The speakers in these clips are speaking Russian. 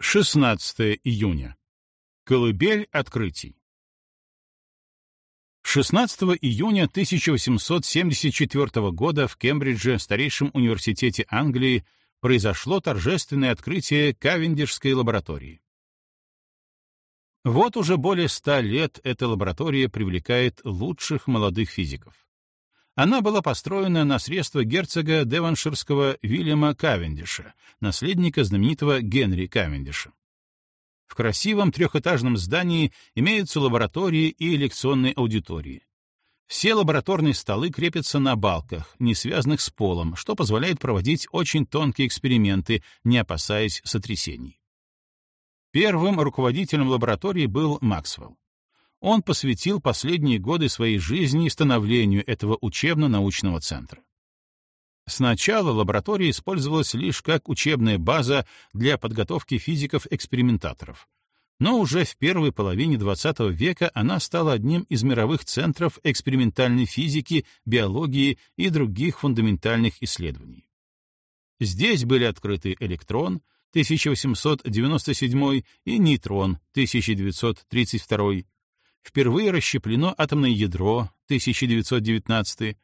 16 июня. Колыбель открытий. 16 июня 1874 года в Кембридже, старейшем университете Англии, произошло торжественное открытие Кавендишской лаборатории. Вот уже более ста лет эта лаборатория привлекает лучших молодых физиков. Она была построена на средства герцога Деванширского Вильяма Кавендиша, наследника знаменитого Генри Кавендиша. В красивом трехэтажном здании имеются лаборатории и лекционные аудитории. Все лабораторные столы крепятся на балках, не связанных с полом, что позволяет проводить очень тонкие эксперименты, не опасаясь сотрясений. Первым руководителем лаборатории был Максвелл. Он посвятил последние годы своей жизни становлению этого учебно-научного центра. Сначала лаборатория использовалась лишь как учебная база для подготовки физиков-экспериментаторов, но уже в первой половине XX века она стала одним из мировых центров экспериментальной физики, биологии и других фундаментальных исследований. Здесь были открыты электрон 1897 и нейтрон 1932, впервые расщеплено атомное ядро 1919,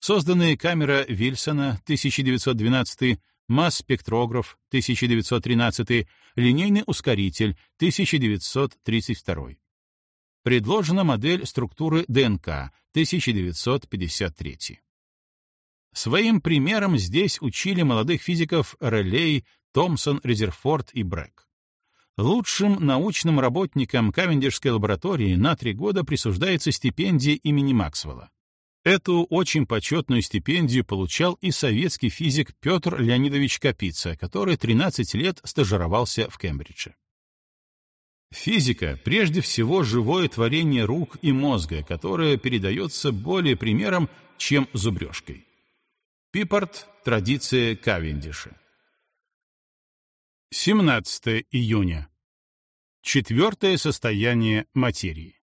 созданная камера Вильсона 1912, масс-спектрограф 1913, линейный ускоритель 1932. Предложена модель структуры ДНК 1953. Своим примером здесь учили молодых физиков Релей, Томпсон, Резерфорд и Брэк. Лучшим научным работникам Кавендишской лаборатории на три года присуждается стипендия имени Максвелла. Эту очень почетную стипендию получал и советский физик Петр Леонидович Капица, который 13 лет стажировался в Кембридже. Физика — прежде всего живое творение рук и мозга, которое передается более примером, чем зубрежкой. Пиппард — традиция Кавендиша. 17 июня. Четвертое состояние материи.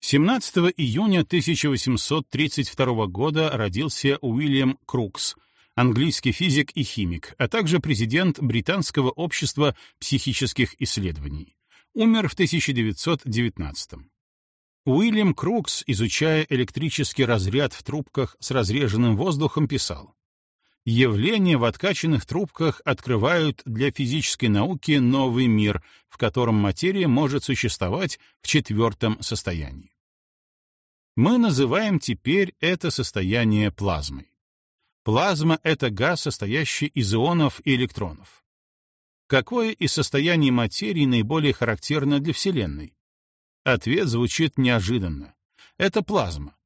17 июня 1832 года родился Уильям Крукс, английский физик и химик, а также президент Британского общества психических исследований. Умер в 1919 Уильям Крукс, изучая электрический разряд в трубках с разреженным воздухом, писал явления в откачанных трубках открывают для физической науки новый мир, в котором материя может существовать в четвертом состоянии. Мы называем теперь это состояние плазмой. Плазма — это газ, состоящий из ионов и электронов. Какое из состояний материи наиболее характерно для Вселенной? Ответ звучит неожиданно. Это плазма.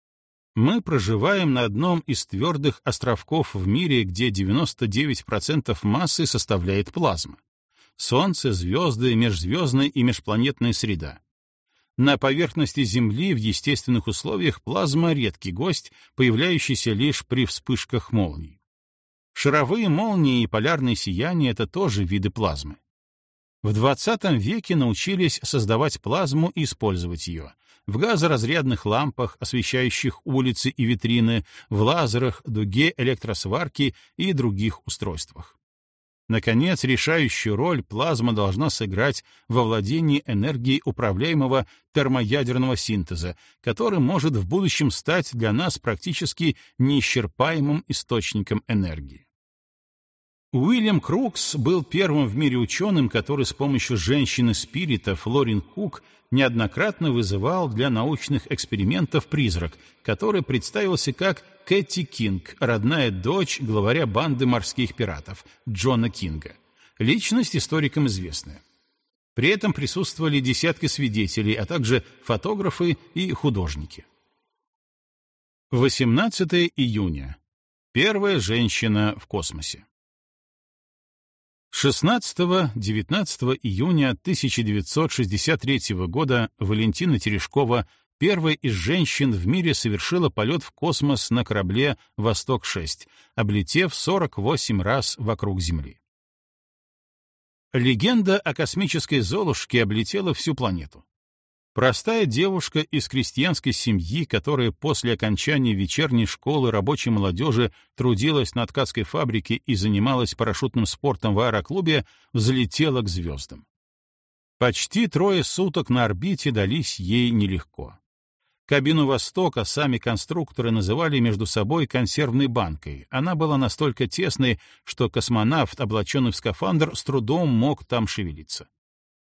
Мы проживаем на одном из твердых островков в мире, где 99% массы составляет плазма. Солнце, звезды, межзвездная и межпланетная среда. На поверхности Земли в естественных условиях плазма — редкий гость, появляющийся лишь при вспышках молний. Шаровые молнии и полярные сияния — это тоже виды плазмы. В 20 веке научились создавать плазму и использовать ее — в газоразрядных лампах, освещающих улицы и витрины, в лазерах, дуге электросварки и других устройствах. Наконец, решающую роль плазма должна сыграть во владении энергией управляемого термоядерного синтеза, который может в будущем стать для нас практически неисчерпаемым источником энергии. Уильям Крукс был первым в мире ученым, который с помощью женщины-спирита Флорин Кук неоднократно вызывал для научных экспериментов призрак, который представился как Кэти Кинг, родная дочь главаря банды морских пиратов Джона Кинга. Личность историкам известная. При этом присутствовали десятки свидетелей, а также фотографы и художники. 18 июня. Первая женщина в космосе. 16-19 июня 1963 года Валентина Терешкова, первая из женщин в мире, совершила полет в космос на корабле «Восток-6», облетев 48 раз вокруг Земли. Легенда о космической Золушке облетела всю планету. Простая девушка из крестьянской семьи, которая после окончания вечерней школы рабочей молодежи трудилась на ткацкой фабрике и занималась парашютным спортом в аэроклубе, взлетела к звездам. Почти трое суток на орбите дались ей нелегко. Кабину «Востока» сами конструкторы называли между собой консервной банкой. Она была настолько тесной, что космонавт, облаченный в скафандр, с трудом мог там шевелиться.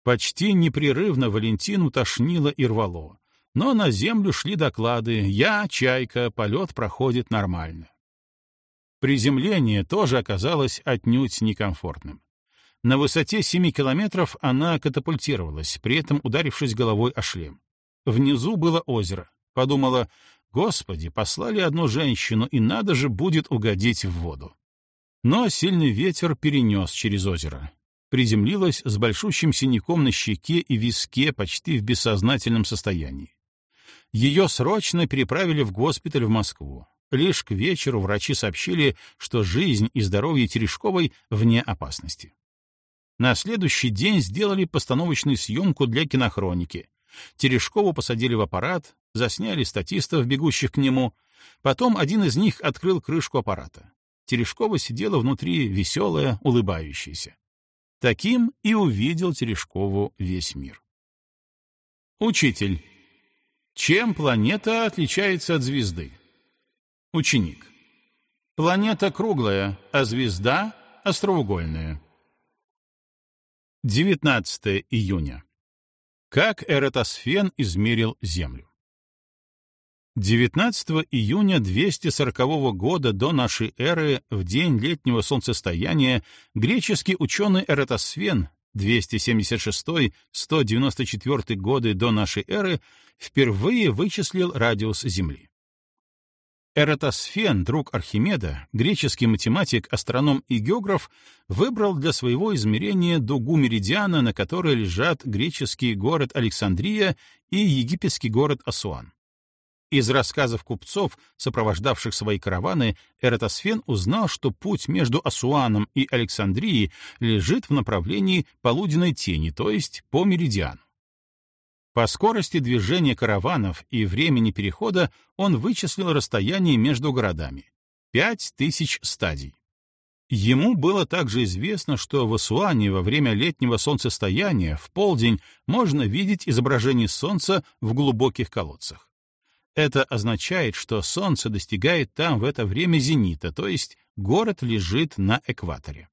Почти непрерывно Валентину тошнило и рвало. Но на землю шли доклады «Я, Чайка, полет проходит нормально». Приземление тоже оказалось отнюдь некомфортным. На высоте 7 километров она катапультировалась, при этом ударившись головой о шлем. Внизу было озеро. Подумала, господи, послали одну женщину, и надо же будет угодить в воду. Но сильный ветер перенес через озеро. Приземлилась с большущим синяком на щеке и виске почти в бессознательном состоянии. Ее срочно переправили в госпиталь в Москву. Лишь к вечеру врачи сообщили, что жизнь и здоровье Терешковой вне опасности. На следующий день сделали постановочную съемку для кинохроники. Терешкову посадили в аппарат, засняли статистов, бегущих к нему. Потом один из них открыл крышку аппарата. Терешкова сидела внутри, веселая, улыбающаяся. Таким и увидел Терешкову весь мир. Учитель. Чем планета отличается от звезды? Ученик. Планета круглая, а звезда — остроугольная. 19 июня. Как Эратосфен измерил Землю? 19 июня 240 года до нашей эры, в день летнего солнцестояния, греческий ученый Эратосфен 276-194 годы до нашей эры впервые вычислил радиус Земли. Эратосфен, друг Архимеда, греческий математик, астроном и географ, выбрал для своего измерения дугу меридиана, на которой лежат греческий город Александрия и египетский город Асуан. Из рассказов купцов, сопровождавших свои караваны, Эратосфен узнал, что путь между Асуаном и Александрией лежит в направлении полуденной тени, то есть по меридиану. По скорости движения караванов и времени перехода он вычислил расстояние между городами — пять тысяч стадий. Ему было также известно, что в Асуане во время летнего солнцестояния в полдень можно видеть изображение Солнца в глубоких колодцах. Это означает, что Солнце достигает там в это время зенита, то есть город лежит на экваторе.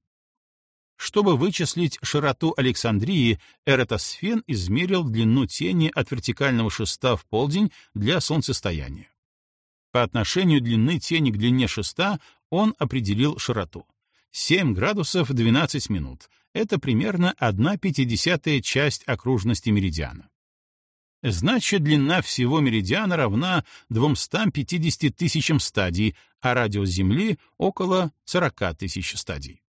Чтобы вычислить широту Александрии, Эратосфен измерил длину тени от вертикального шеста в полдень для солнцестояния. По отношению длины тени к длине шеста он определил широту. 7 градусов 12 минут. Это примерно 1 пятидесятая часть окружности меридиана. Значит, длина всего меридиана равна 250 тысячам стадий, а радиус Земли — около 40 тысяч стадий.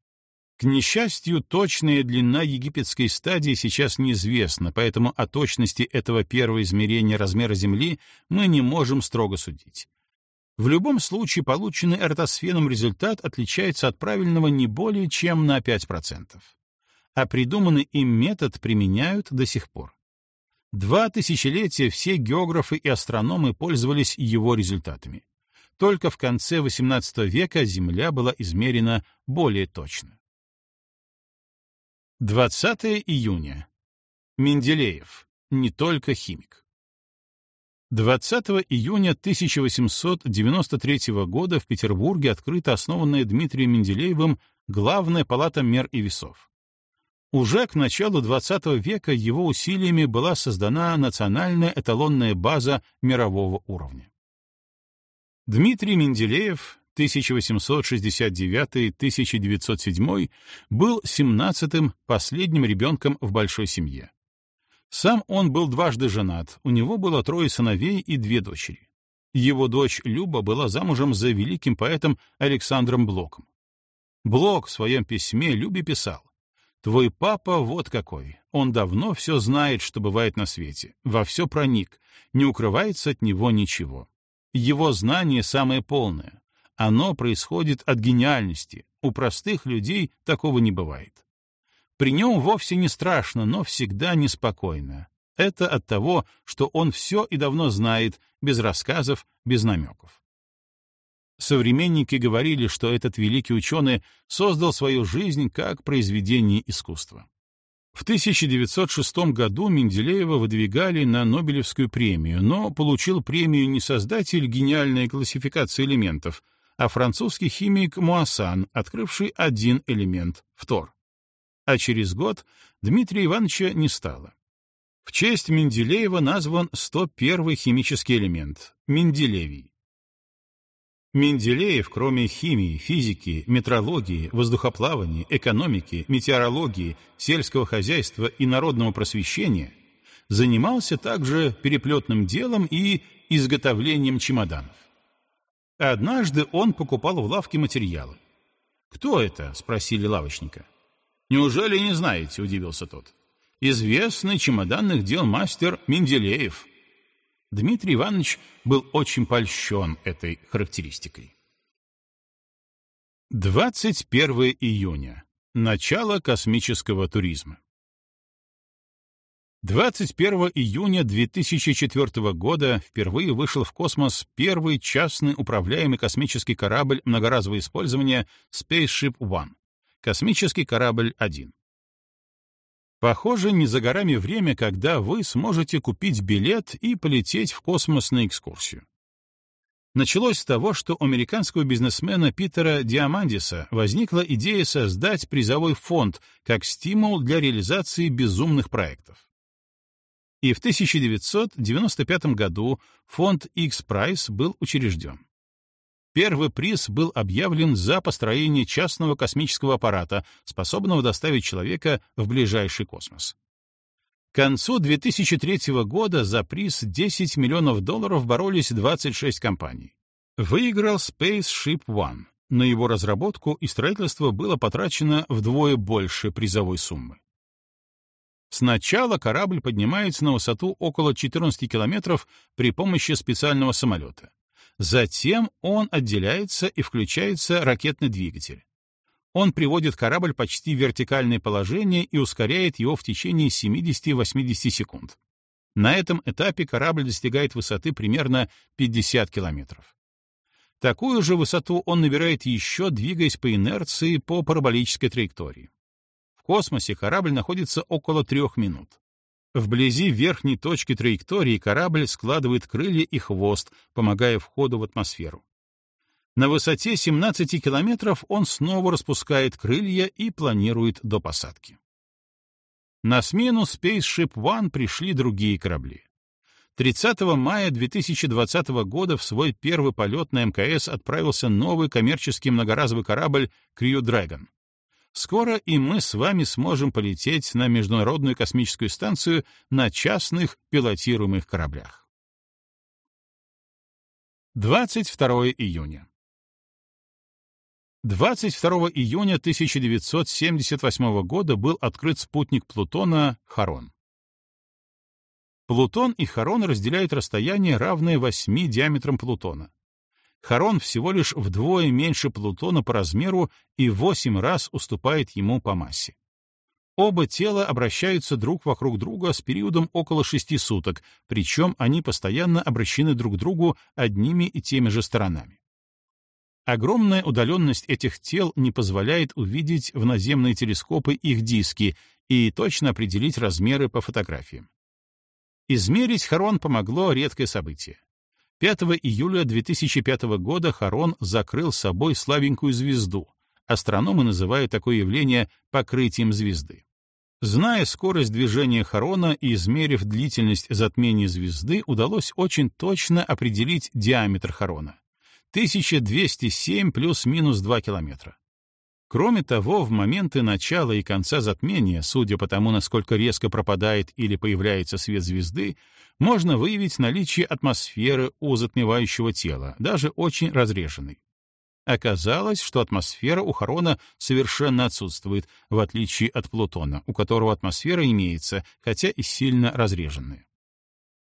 К несчастью, точная длина египетской стадии сейчас неизвестна, поэтому о точности этого первого измерения размера Земли мы не можем строго судить. В любом случае, полученный эртосфеном результат отличается от правильного не более чем на 5%. А придуманный им метод применяют до сих пор. Два тысячелетия все географы и астрономы пользовались его результатами. Только в конце XVIII века Земля была измерена более точно. 20 июня. Менделеев. Не только химик. 20 июня 1893 года в Петербурге открыта основанная Дмитрием Менделеевым Главная палата мер и весов. Уже к началу XX века его усилиями была создана национальная эталонная база мирового уровня. Дмитрий Менделеев 1869-1907 был 17-м, последним ребенком в большой семье. Сам он был дважды женат, у него было трое сыновей и две дочери. Его дочь Люба была замужем за великим поэтом Александром Блоком. Блок в своем письме Любе писал, «Твой папа вот какой, он давно все знает, что бывает на свете, во все проник, не укрывается от него ничего. Его знание самое полное, оно происходит от гениальности. У простых людей такого не бывает. При нем вовсе не страшно, но всегда неспокойно. Это от того, что он все и давно знает, без рассказов, без намеков. Современники говорили, что этот великий ученый создал свою жизнь как произведение искусства. В 1906 году Менделеева выдвигали на Нобелевскую премию, но получил премию не создатель гениальной классификации элементов, а французский химик Муассан, открывший один элемент — фтор. А через год Дмитрия Ивановича не стало. В честь Менделеева назван 101 химический элемент — Менделевий. Менделеев, кроме химии, физики, метрологии, воздухоплавания, экономики, метеорологии, сельского хозяйства и народного просвещения, занимался также переплетным делом и изготовлением чемоданов. Однажды он покупал в лавке материалы. «Кто это?» — спросили лавочника. «Неужели не знаете?» — удивился тот. «Известный чемоданных дел мастер Менделеев». Дмитрий Иванович был очень польщен этой характеристикой. 21 июня. Начало космического туризма. 21 июня 2004 года впервые вышел в космос первый частный управляемый космический корабль многоразового использования Spaceship One, космический корабль 1. Похоже, не за горами время, когда вы сможете купить билет и полететь в космос на экскурсию. Началось с того, что у американского бизнесмена Питера Диамандиса возникла идея создать призовой фонд как стимул для реализации безумных проектов. И в 1995 году фонд X-Prize был учрежден. Первый приз был объявлен за построение частного космического аппарата, способного доставить человека в ближайший космос. К концу 2003 года за приз 10 миллионов долларов боролись 26 компаний. Выиграл Spaceship One. На его разработку и строительство было потрачено вдвое больше призовой суммы. Сначала корабль поднимается на высоту около 14 километров при помощи специального самолета. Затем он отделяется и включается ракетный двигатель. Он приводит корабль почти в вертикальное положение и ускоряет его в течение 70-80 секунд. На этом этапе корабль достигает высоты примерно 50 километров. Такую же высоту он набирает еще, двигаясь по инерции по параболической траектории. В космосе корабль находится около трех минут. Вблизи верхней точки траектории корабль складывает крылья и хвост, помогая входу в атмосферу. На высоте 17 километров он снова распускает крылья и планирует до посадки. На смену Spaceship One пришли другие корабли. 30 мая 2020 года в свой первый полет на МКС отправился новый коммерческий многоразовый корабль Crew Dragon. Скоро и мы с вами сможем полететь на Международную космическую станцию на частных пилотируемых кораблях. 22 июня. 22 июня 1978 года был открыт спутник Плутона Харон. Плутон и Харон разделяют расстояние, равное 8 диаметрам Плутона. Харон всего лишь вдвое меньше Плутона по размеру и восемь раз уступает ему по массе. Оба тела обращаются друг вокруг друга с периодом около шести суток, причем они постоянно обращены друг к другу одними и теми же сторонами. Огромная удаленность этих тел не позволяет увидеть в наземные телескопы их диски и точно определить размеры по фотографиям. Измерить Харон помогло редкое событие. 5 июля 2005 года Харон закрыл собой слабенькую звезду. Астрономы называют такое явление покрытием звезды. Зная скорость движения Харона и измерив длительность затмения звезды, удалось очень точно определить диаметр Харона — 1207 плюс-минус 2 километра. Кроме того, в моменты начала и конца затмения, судя по тому, насколько резко пропадает или появляется свет звезды, можно выявить наличие атмосферы у затмевающего тела, даже очень разреженной. Оказалось, что атмосфера у Харона совершенно отсутствует, в отличие от Плутона, у которого атмосфера имеется, хотя и сильно разреженная.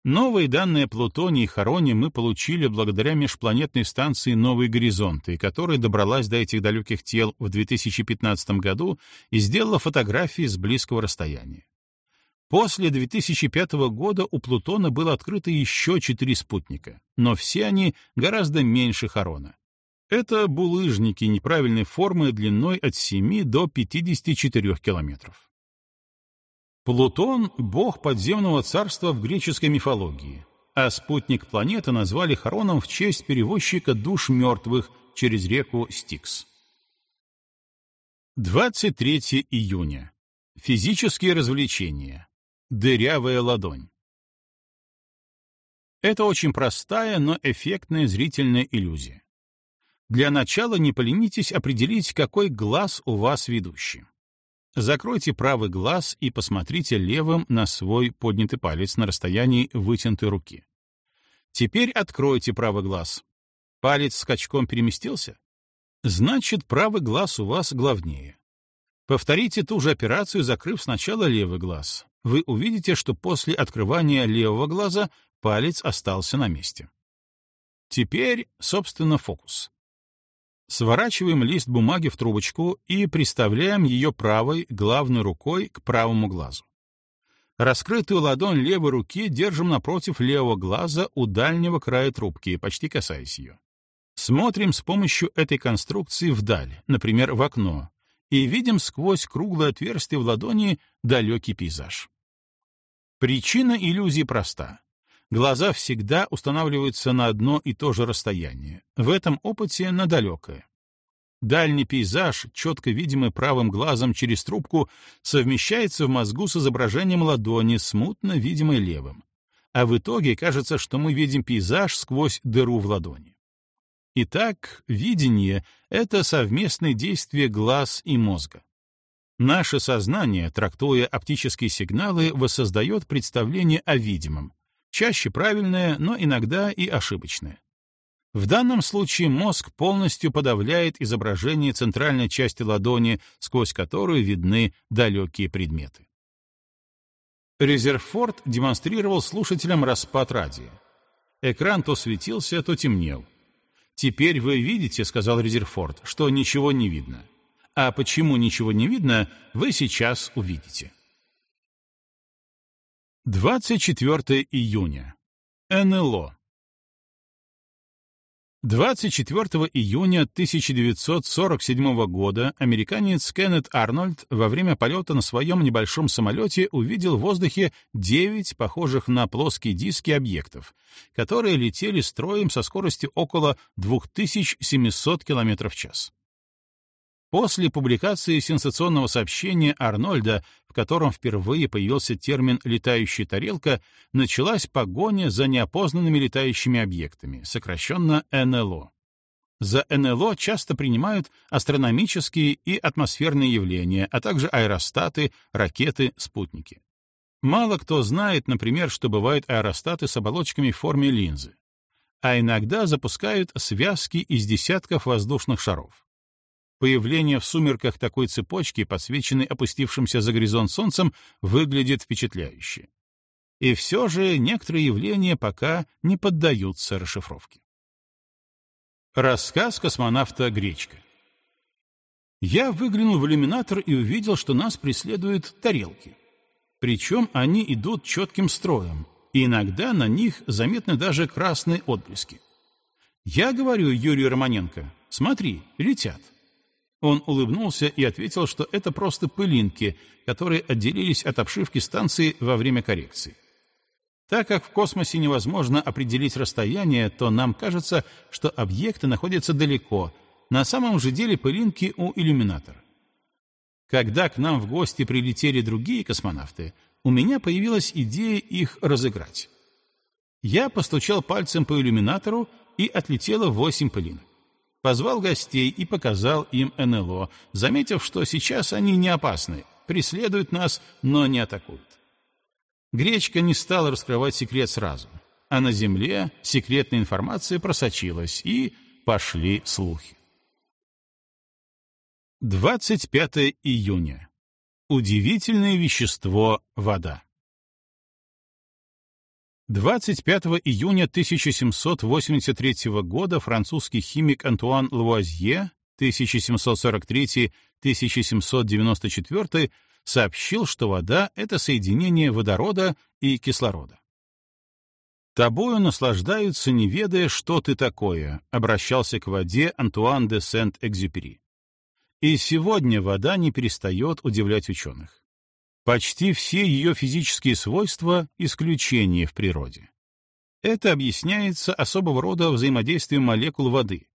Новые данные о Плутоне и Хароне мы получили благодаря межпланетной станции «Новые горизонты», которая добралась до этих далеких тел в 2015 году и сделала фотографии с близкого расстояния. После 2005 года у Плутона было открыто еще четыре спутника, но все они гораздо меньше Харона. Это булыжники неправильной формы длиной от 7 до 54 километров. Плутон — бог подземного царства в греческой мифологии, а спутник планеты назвали Хароном в честь перевозчика душ мертвых через реку Стикс. 23 июня. Физические развлечения. Дырявая ладонь. Это очень простая, но эффектная зрительная иллюзия. Для начала не поленитесь определить, какой глаз у вас ведущий. Закройте правый глаз и посмотрите левым на свой поднятый палец на расстоянии вытянутой руки. Теперь откройте правый глаз. Палец скачком переместился? Значит, правый глаз у вас главнее. Повторите ту же операцию, закрыв сначала левый глаз. Вы увидите, что после открывания левого глаза палец остался на месте. Теперь, собственно, фокус. Сворачиваем лист бумаги в трубочку и приставляем ее правой главной рукой к правому глазу. Раскрытую ладонь левой руки держим напротив левого глаза у дальнего края трубки, почти касаясь ее. Смотрим с помощью этой конструкции вдаль, например, в окно, и видим сквозь круглое отверстие в ладони далекий пейзаж. Причина иллюзии проста. Глаза всегда устанавливаются на одно и то же расстояние, в этом опыте на далекое. Дальний пейзаж, четко видимый правым глазом через трубку, совмещается в мозгу с изображением ладони, смутно видимой левым. А в итоге кажется, что мы видим пейзаж сквозь дыру в ладони. Итак, видение — это совместное действие глаз и мозга. Наше сознание, трактуя оптические сигналы, воссоздает представление о видимом, чаще правильное, но иногда и ошибочное. В данном случае мозг полностью подавляет изображение центральной части ладони, сквозь которую видны далекие предметы. Резерфорд демонстрировал слушателям распад радио. Экран то светился, то темнел. «Теперь вы видите, — сказал Резерфорд, — что ничего не видно. А почему ничего не видно, вы сейчас увидите». 24 июня. НЛО. 24 июня 1947 года американец Кеннет Арнольд во время полета на своем небольшом самолете увидел в воздухе девять похожих на плоские диски объектов, которые летели строем со скоростью около 2700 км в час. После публикации сенсационного сообщения Арнольда, в котором впервые появился термин «летающая тарелка», началась погоня за неопознанными летающими объектами, сокращенно НЛО. За НЛО часто принимают астрономические и атмосферные явления, а также аэростаты, ракеты, спутники. Мало кто знает, например, что бывают аэростаты с оболочками в форме линзы. А иногда запускают связки из десятков воздушных шаров. Появление в сумерках такой цепочки, подсвеченной опустившимся за горизонт солнцем, выглядит впечатляюще. И все же некоторые явления пока не поддаются расшифровке. Рассказ космонавта Гречка Я выглянул в иллюминатор и увидел, что нас преследуют тарелки. Причем они идут четким строем, и иногда на них заметны даже красные отблески. Я говорю Юрию Романенко, смотри, летят. Он улыбнулся и ответил, что это просто пылинки, которые отделились от обшивки станции во время коррекции. Так как в космосе невозможно определить расстояние, то нам кажется, что объекты находятся далеко, на самом же деле пылинки у иллюминатора. Когда к нам в гости прилетели другие космонавты, у меня появилась идея их разыграть. Я постучал пальцем по иллюминатору, и отлетело восемь пылинок позвал гостей и показал им НЛО, заметив, что сейчас они не опасны, преследуют нас, но не атакуют. Гречка не стала раскрывать секрет сразу, а на Земле секретная информация просочилась, и пошли слухи. 25 июня. Удивительное вещество — вода. 25 июня 1783 года французский химик Антуан Луазье 1743-1794 сообщил, что вода — это соединение водорода и кислорода. «Тобою наслаждаются, не ведая, что ты такое», — обращался к воде Антуан де Сент-Экзюпери. И сегодня вода не перестает удивлять ученых. Почти все ее физические свойства — исключения в природе. Это объясняется особого рода взаимодействием молекул воды.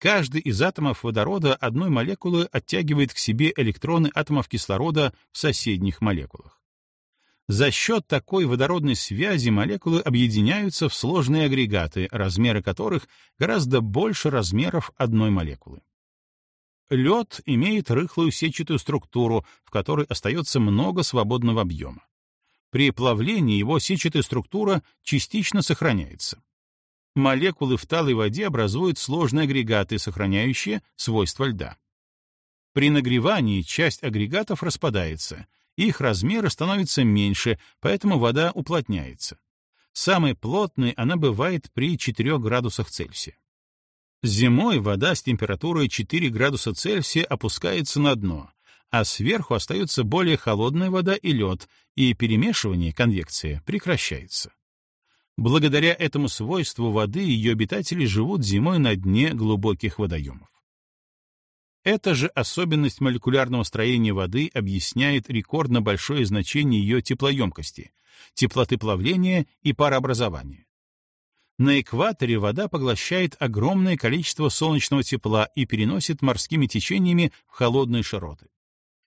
Каждый из атомов водорода одной молекулы оттягивает к себе электроны атомов кислорода в соседних молекулах. За счет такой водородной связи молекулы объединяются в сложные агрегаты, размеры которых гораздо больше размеров одной молекулы. Лед имеет рыхлую сетчатую структуру, в которой остается много свободного объема. При плавлении его сетчатая структура частично сохраняется. Молекулы в талой воде образуют сложные агрегаты, сохраняющие свойства льда. При нагревании часть агрегатов распадается, их размеры становятся меньше, поэтому вода уплотняется. Самой плотной она бывает при 4 градусах Цельсия. Зимой вода с температурой 4 градуса Цельсия опускается на дно, а сверху остается более холодная вода и лед, и перемешивание, конвекция, прекращается. Благодаря этому свойству воды ее обитатели живут зимой на дне глубоких водоемов. Эта же особенность молекулярного строения воды объясняет рекордно большое значение ее теплоемкости, теплоты плавления и парообразования. На экваторе вода поглощает огромное количество солнечного тепла и переносит морскими течениями в холодные широты.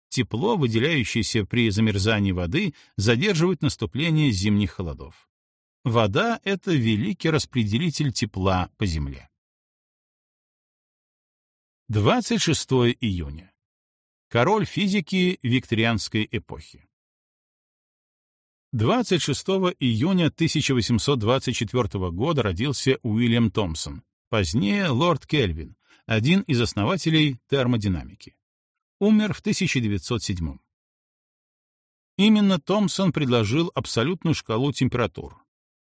Тепло, выделяющееся при замерзании воды, задерживает наступление зимних холодов. Вода — это великий распределитель тепла по Земле. 26 июня. Король физики викторианской эпохи. 26 июня 1824 года родился Уильям Томпсон, позднее лорд Кельвин, один из основателей термодинамики. Умер в 1907. Именно Томпсон предложил абсолютную шкалу температур.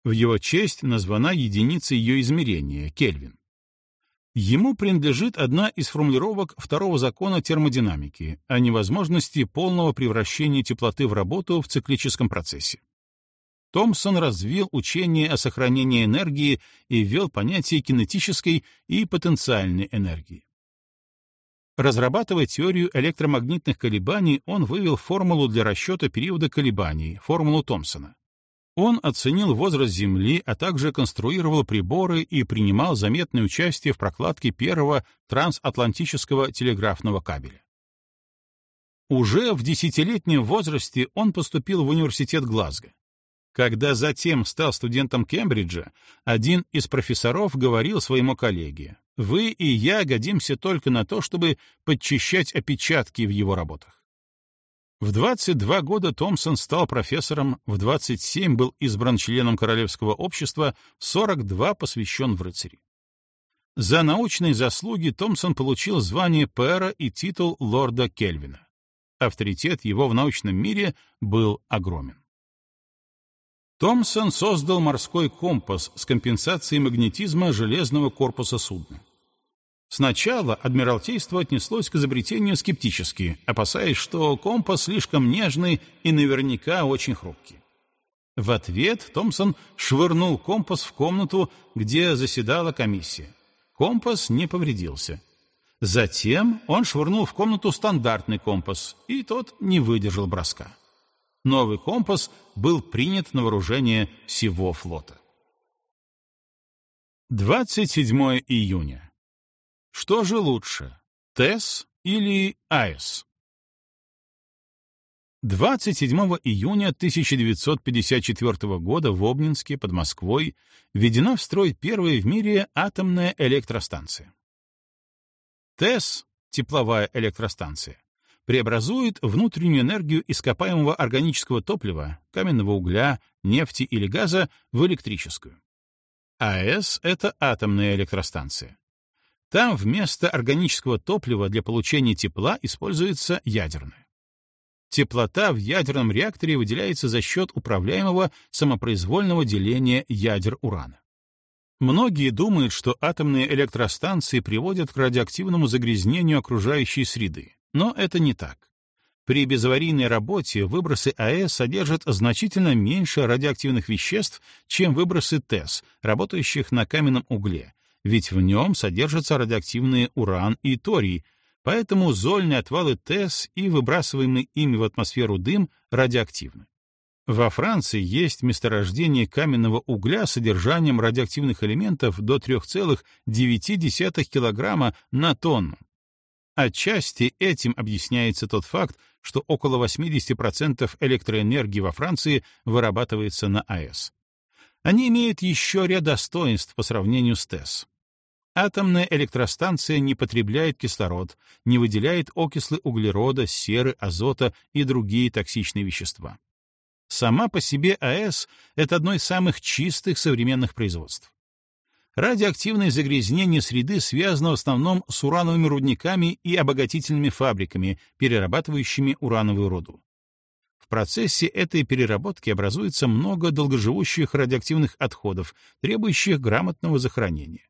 В его честь названа единица ее измерения — Кельвин. Ему принадлежит одна из формулировок второго закона термодинамики о невозможности полного превращения теплоты в работу в циклическом процессе. Томпсон развил учение о сохранении энергии и ввел понятие кинетической и потенциальной энергии. Разрабатывая теорию электромагнитных колебаний, он вывел формулу для расчета периода колебаний, формулу Томпсона. Он оценил возраст Земли, а также конструировал приборы и принимал заметное участие в прокладке первого трансатлантического телеграфного кабеля. Уже в десятилетнем возрасте он поступил в университет Глазго. Когда затем стал студентом Кембриджа, один из профессоров говорил своему коллеге, «Вы и я годимся только на то, чтобы подчищать опечатки в его работах». В 22 года Томпсон стал профессором, в 27 был избран членом Королевского общества, в 42 посвящен в рыцари. За научные заслуги Томпсон получил звание пэра и титул лорда Кельвина. Авторитет его в научном мире был огромен. Томпсон создал морской компас с компенсацией магнетизма железного корпуса судна. Сначала Адмиралтейство отнеслось к изобретению скептически, опасаясь, что компас слишком нежный и наверняка очень хрупкий. В ответ Томпсон швырнул компас в комнату, где заседала комиссия. Компас не повредился. Затем он швырнул в комнату стандартный компас, и тот не выдержал броска. Новый компас был принят на вооружение всего флота. 27 июня. Что же лучше, ТЭС или АЭС? 27 июня 1954 года в Обнинске под Москвой введена в строй первая в мире атомная электростанция. ТЭС, тепловая электростанция, преобразует внутреннюю энергию ископаемого органического топлива, каменного угля, нефти или газа в электрическую. АЭС — это атомная электростанция. Там вместо органического топлива для получения тепла используется ядерное. Теплота в ядерном реакторе выделяется за счет управляемого самопроизвольного деления ядер урана. Многие думают, что атомные электростанции приводят к радиоактивному загрязнению окружающей среды, но это не так. При безаварийной работе выбросы АЭС содержат значительно меньше радиоактивных веществ, чем выбросы ТЭС, работающих на каменном угле, ведь в нем содержатся радиоактивные уран и торий, поэтому зольные отвалы ТЭС и выбрасываемый ими в атмосферу дым радиоактивны. Во Франции есть месторождение каменного угля с содержанием радиоактивных элементов до 3,9 кг на тонну. Отчасти этим объясняется тот факт, что около 80% электроэнергии во Франции вырабатывается на АЭС. Они имеют еще ряд достоинств по сравнению с ТЭС. Атомная электростанция не потребляет кислород, не выделяет окислы углерода, серы, азота и другие токсичные вещества. Сама по себе АЭС — это одно из самых чистых современных производств. Радиоактивное загрязнение среды связано в основном с урановыми рудниками и обогатительными фабриками, перерабатывающими урановую руду. В процессе этой переработки образуется много долгоживущих радиоактивных отходов, требующих грамотного захоронения.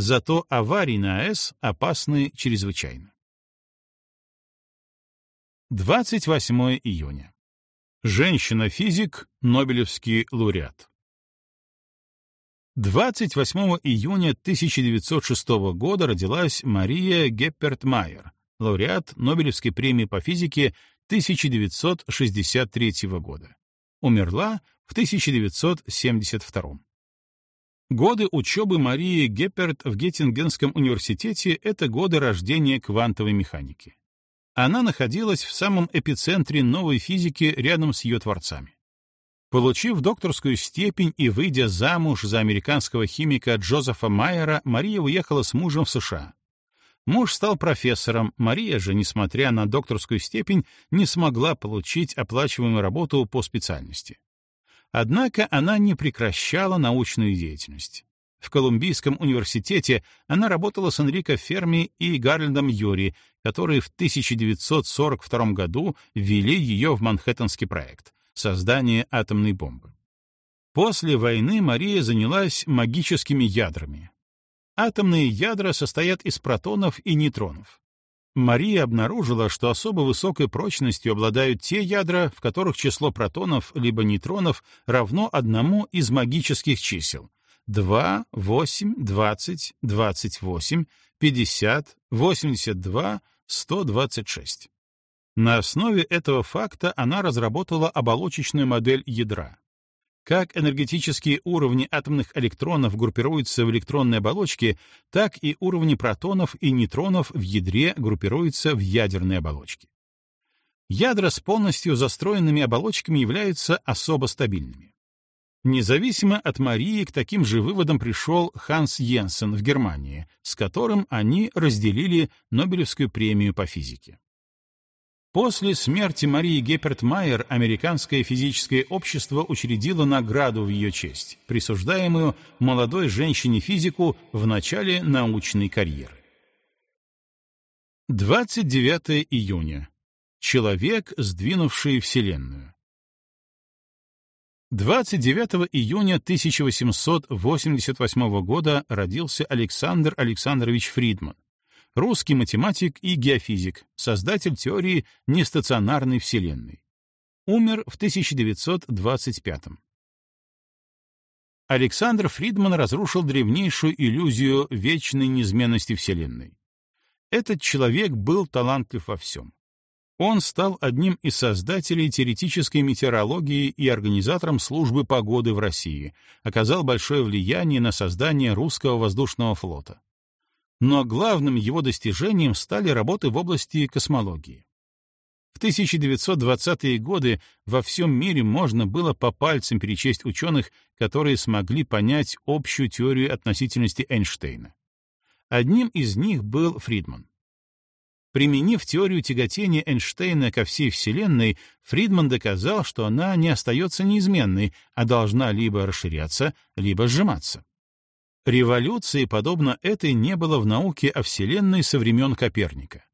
Зато аварии на АЭС опасны чрезвычайно. 28 июня. Женщина-физик, Нобелевский лауреат. 28 июня 1906 года родилась Мария Гепперт-Майер, лауреат Нобелевской премии по физике 1963 года. Умерла в 1972. Годы учебы Марии Гепперт в Геттингенском университете — это годы рождения квантовой механики. Она находилась в самом эпицентре новой физики рядом с ее творцами. Получив докторскую степень и выйдя замуж за американского химика Джозефа Майера, Мария уехала с мужем в США. Муж стал профессором, Мария же, несмотря на докторскую степень, не смогла получить оплачиваемую работу по специальности. Однако она не прекращала научную деятельность. В Колумбийском университете она работала с Энрико Ферми и Гарлендом Юри, которые в 1942 году ввели ее в Манхэттенский проект — создание атомной бомбы. После войны Мария занялась магическими ядрами. Атомные ядра состоят из протонов и нейтронов. Мария обнаружила, что особо высокой прочностью обладают те ядра, в которых число протонов либо нейтронов равно одному из магических чисел 2, 8, 20, 28, 50, 82, 126. На основе этого факта она разработала оболочечную модель ядра. Как энергетические уровни атомных электронов группируются в электронной оболочке, так и уровни протонов и нейтронов в ядре группируются в ядерной оболочке. Ядра с полностью застроенными оболочками являются особо стабильными. Независимо от Марии к таким же выводам пришел Ханс Йенсен в Германии, с которым они разделили Нобелевскую премию по физике. После смерти Марии Гепперт-Майер Американское физическое общество учредило награду в ее честь, присуждаемую молодой женщине-физику в начале научной карьеры. 29 июня. Человек, сдвинувший Вселенную. 29 июня 1888 года родился Александр Александрович Фридман, русский математик и геофизик, создатель теории нестационарной Вселенной. Умер в 1925 Александр Фридман разрушил древнейшую иллюзию вечной неизменности Вселенной. Этот человек был талантлив во всем. Он стал одним из создателей теоретической метеорологии и организатором службы погоды в России, оказал большое влияние на создание русского воздушного флота. Но главным его достижением стали работы в области космологии. В 1920-е годы во всем мире можно было по пальцам перечесть ученых, которые смогли понять общую теорию относительности Эйнштейна. Одним из них был Фридман. Применив теорию тяготения Эйнштейна ко всей Вселенной, Фридман доказал, что она не остается неизменной, а должна либо расширяться, либо сжиматься. Революции, подобно этой, не было в науке о Вселенной со времен Коперника.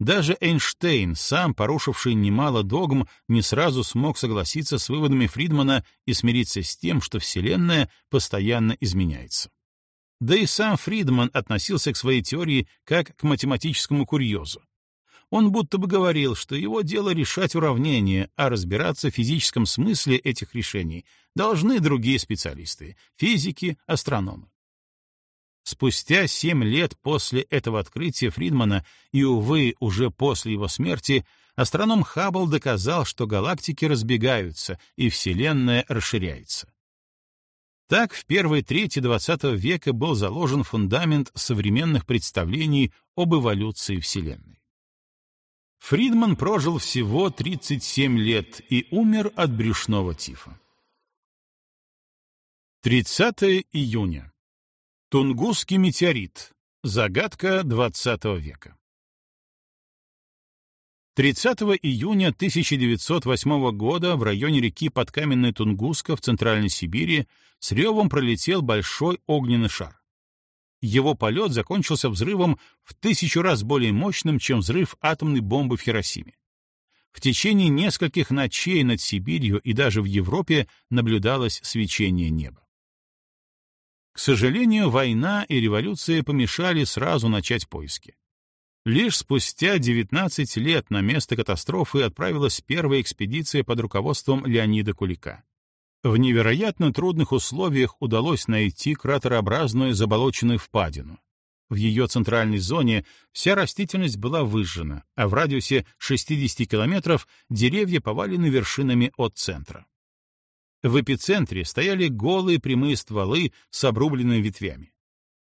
Даже Эйнштейн, сам порушивший немало догм, не сразу смог согласиться с выводами Фридмана и смириться с тем, что Вселенная постоянно изменяется. Да и сам Фридман относился к своей теории как к математическому курьезу. Он будто бы говорил, что его дело решать уравнения, а разбираться в физическом смысле этих решений должны другие специалисты — физики, астрономы. Спустя семь лет после этого открытия Фридмана и, увы, уже после его смерти, астроном Хаббл доказал, что галактики разбегаются и Вселенная расширяется. Так в первой трети XX века был заложен фундамент современных представлений об эволюции Вселенной. Фридман прожил всего 37 лет и умер от брюшного тифа. 30 июня. Тунгусский метеорит. Загадка XX века. 30 июня 1908 года в районе реки Подкаменная Тунгуска в Центральной Сибири с ревом пролетел большой огненный шар. Его полет закончился взрывом в тысячу раз более мощным, чем взрыв атомной бомбы в Хиросиме. В течение нескольких ночей над Сибирью и даже в Европе наблюдалось свечение неба. К сожалению, война и революция помешали сразу начать поиски. Лишь спустя 19 лет на место катастрофы отправилась первая экспедиция под руководством Леонида Кулика. В невероятно трудных условиях удалось найти кратерообразную заболоченную впадину. В ее центральной зоне вся растительность была выжжена, а в радиусе 60 километров деревья повалены вершинами от центра. В эпицентре стояли голые прямые стволы с обрубленными ветвями.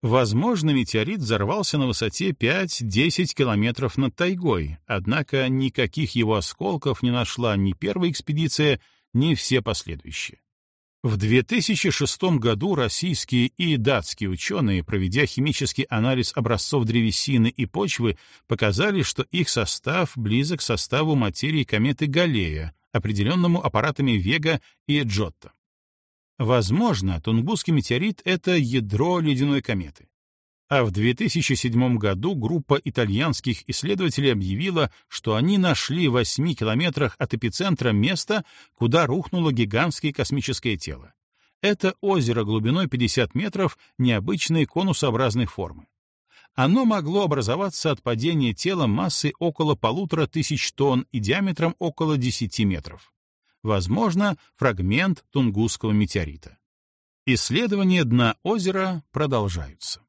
Возможно, метеорит взорвался на высоте 5-10 километров над тайгой, однако никаких его осколков не нашла ни первая экспедиция, ни все последующие. В 2006 году российские и датские ученые, проведя химический анализ образцов древесины и почвы, показали, что их состав близок к составу материи кометы Галлея, определенному аппаратами Вега и Джотто. Возможно, Тунгусский метеорит — это ядро ледяной кометы а в 2007 году группа итальянских исследователей объявила, что они нашли в 8 километрах от эпицентра место, куда рухнуло гигантское космическое тело. Это озеро глубиной 50 метров необычной конусообразной формы. Оно могло образоваться от падения тела массой около полутора тысяч тонн и диаметром около 10 метров. Возможно, фрагмент Тунгусского метеорита. Исследования дна озера продолжаются.